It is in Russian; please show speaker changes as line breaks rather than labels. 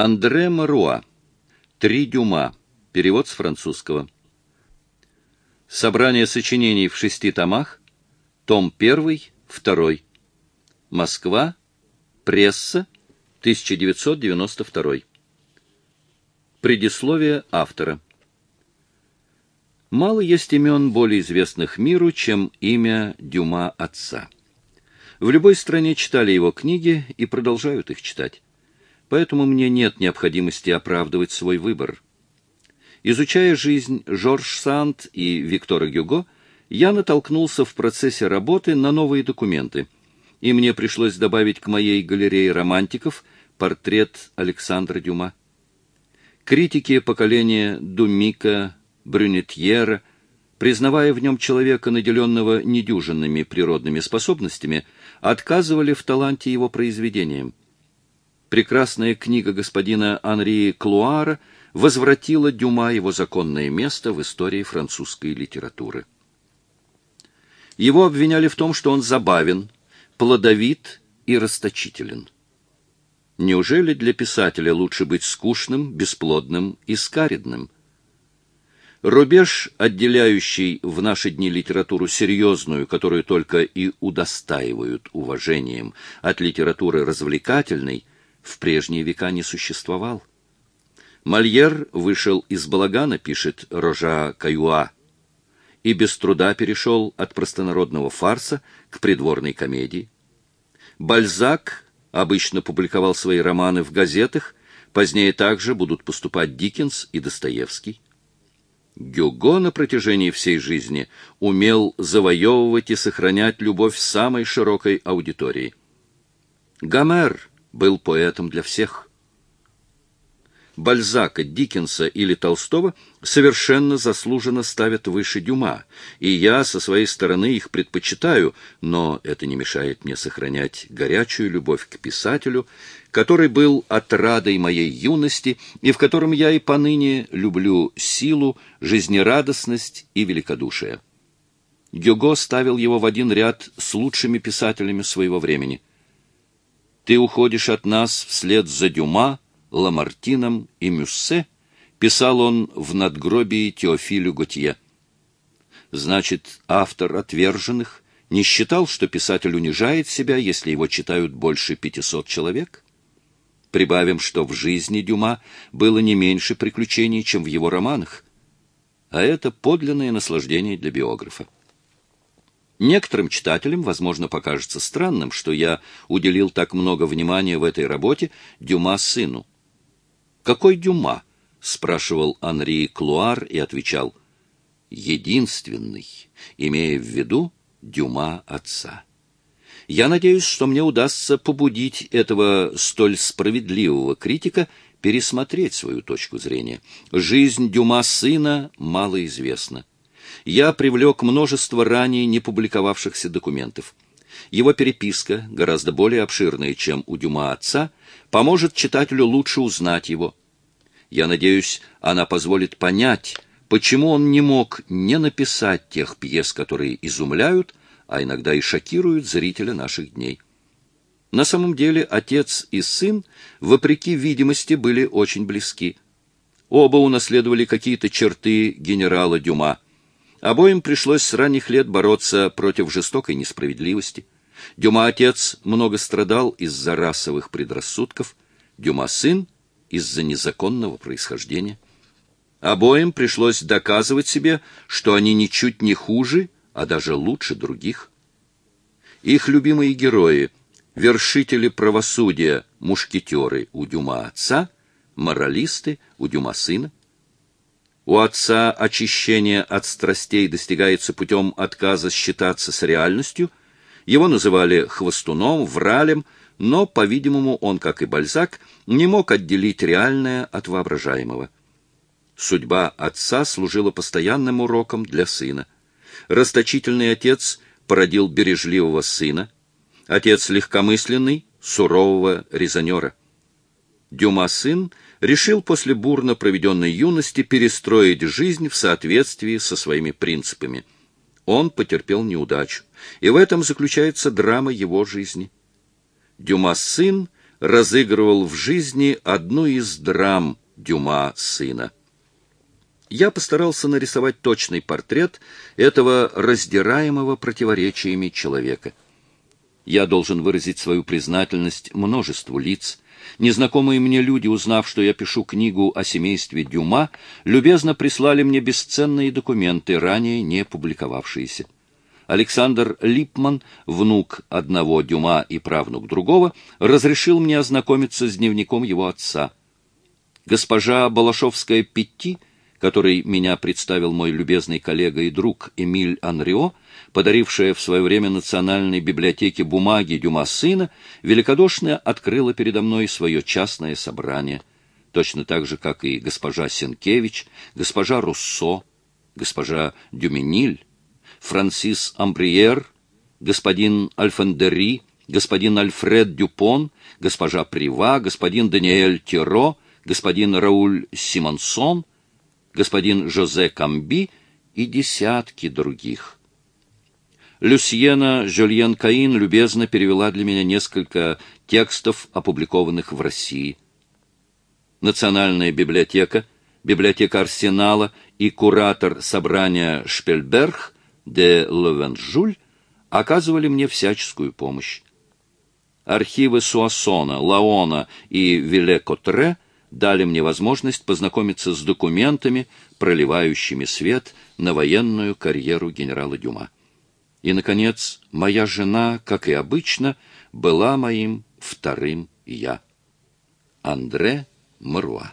Андре Маруа. Три дюма. Перевод с французского. Собрание сочинений в шести томах. Том 1, 2. Москва. Пресса. 1992. Предисловие автора. Мало есть имен более известных миру, чем имя Дюма отца. В любой стране читали его книги и продолжают их читать. Поэтому мне нет необходимости оправдывать свой выбор. Изучая жизнь Жорж Санд и Виктора Гюго, я натолкнулся в процессе работы на новые документы, и мне пришлось добавить к моей галерее романтиков портрет Александра Дюма. Критики поколения Думика, Брюнетьера, признавая в нем человека, наделенного недюжинными природными способностями, отказывали в таланте его произведениям. Прекрасная книга господина Анри Клуара возвратила Дюма его законное место в истории французской литературы. Его обвиняли в том, что он забавен, плодовит и расточителен. Неужели для писателя лучше быть скучным, бесплодным и скаридным? Рубеж, отделяющий в наши дни литературу серьезную, которую только и удостаивают уважением, от литературы развлекательной, в прежние века не существовал. Мольер вышел из балагана, пишет Рожа Каюа, и без труда перешел от простонародного фарса к придворной комедии. Бальзак обычно публиковал свои романы в газетах, позднее также будут поступать Диккенс и Достоевский. Гюго на протяжении всей жизни умел завоевывать и сохранять любовь самой широкой аудитории. Гомер был поэтом для всех. Бальзака, Диккенса или Толстого совершенно заслуженно ставят выше Дюма, и я со своей стороны их предпочитаю, но это не мешает мне сохранять горячую любовь к писателю, который был отрадой моей юности и в котором я и поныне люблю силу, жизнерадостность и великодушие. Гюго ставил его в один ряд с лучшими писателями своего времени. «Ты уходишь от нас вслед за Дюма», Ламартином и Мюссе, писал он в надгробии Теофилю Готье. Значит, автор «Отверженных» не считал, что писатель унижает себя, если его читают больше пятисот человек? Прибавим, что в жизни Дюма было не меньше приключений, чем в его романах, а это подлинное наслаждение для биографа. Некоторым читателям, возможно, покажется странным, что я уделил так много внимания в этой работе Дюма сыну. «Какой Дюма?» — спрашивал Анри Клуар и отвечал. «Единственный, имея в виду Дюма отца». Я надеюсь, что мне удастся побудить этого столь справедливого критика пересмотреть свою точку зрения. Жизнь Дюма сына мало известна. Я привлек множество ранее не публиковавшихся документов. Его переписка, гораздо более обширная, чем у Дюма отца, поможет читателю лучше узнать его. Я надеюсь, она позволит понять, почему он не мог не написать тех пьес, которые изумляют, а иногда и шокируют зрителя наших дней. На самом деле отец и сын, вопреки видимости, были очень близки. Оба унаследовали какие-то черты генерала Дюма. Обоим пришлось с ранних лет бороться против жестокой несправедливости. Дюма-отец много страдал из-за расовых предрассудков, Дюма-сын — из-за незаконного происхождения. Обоим пришлось доказывать себе, что они ничуть не хуже, а даже лучше других. Их любимые герои, вершители правосудия, мушкетеры у Дюма отца, моралисты у Дюма сына. У отца очищение от страстей достигается путем отказа считаться с реальностью. Его называли хвостуном, вралем, но, по-видимому, он, как и Бальзак, не мог отделить реальное от воображаемого. Судьба отца служила постоянным уроком для сына. Расточительный отец породил бережливого сына, отец легкомысленный, сурового резонера. Дюма сын решил после бурно проведенной юности перестроить жизнь в соответствии со своими принципами. Он потерпел неудачу, и в этом заключается драма его жизни. Дюма сын разыгрывал в жизни одну из драм Дюма сына. Я постарался нарисовать точный портрет этого раздираемого противоречиями человека. Я должен выразить свою признательность множеству лиц. Незнакомые мне люди, узнав, что я пишу книгу о семействе Дюма, любезно прислали мне бесценные документы, ранее не публиковавшиеся. Александр Липман, внук одного Дюма и правнук другого, разрешил мне ознакомиться с дневником его отца. Госпожа Балашовская-Петти — который меня представил мой любезный коллега и друг Эмиль Анрио, подарившая в свое время Национальной библиотеке бумаги Дюма сына, великодушно открыла передо мной свое частное собрание, точно так же, как и госпожа Сенкевич, госпожа Руссо, госпожа Дюмениль, Франсис Амбриер, господин Альфандери, господин Альфред Дюпон, госпожа Прива, господин Даниэль Тиро, господин Рауль Симонсон — господин Жозе Камби и десятки других. Люсьена Жюльен Каин любезно перевела для меня несколько текстов, опубликованных в России. Национальная библиотека, библиотека Арсенала и куратор собрания Шпельберг де Левенжуль оказывали мне всяческую помощь. Архивы Суассона, Лаона и Виле-Котре — дали мне возможность познакомиться с документами, проливающими свет на военную карьеру генерала Дюма. И, наконец, моя жена, как и обычно, была моим вторым «я». Андре Маруа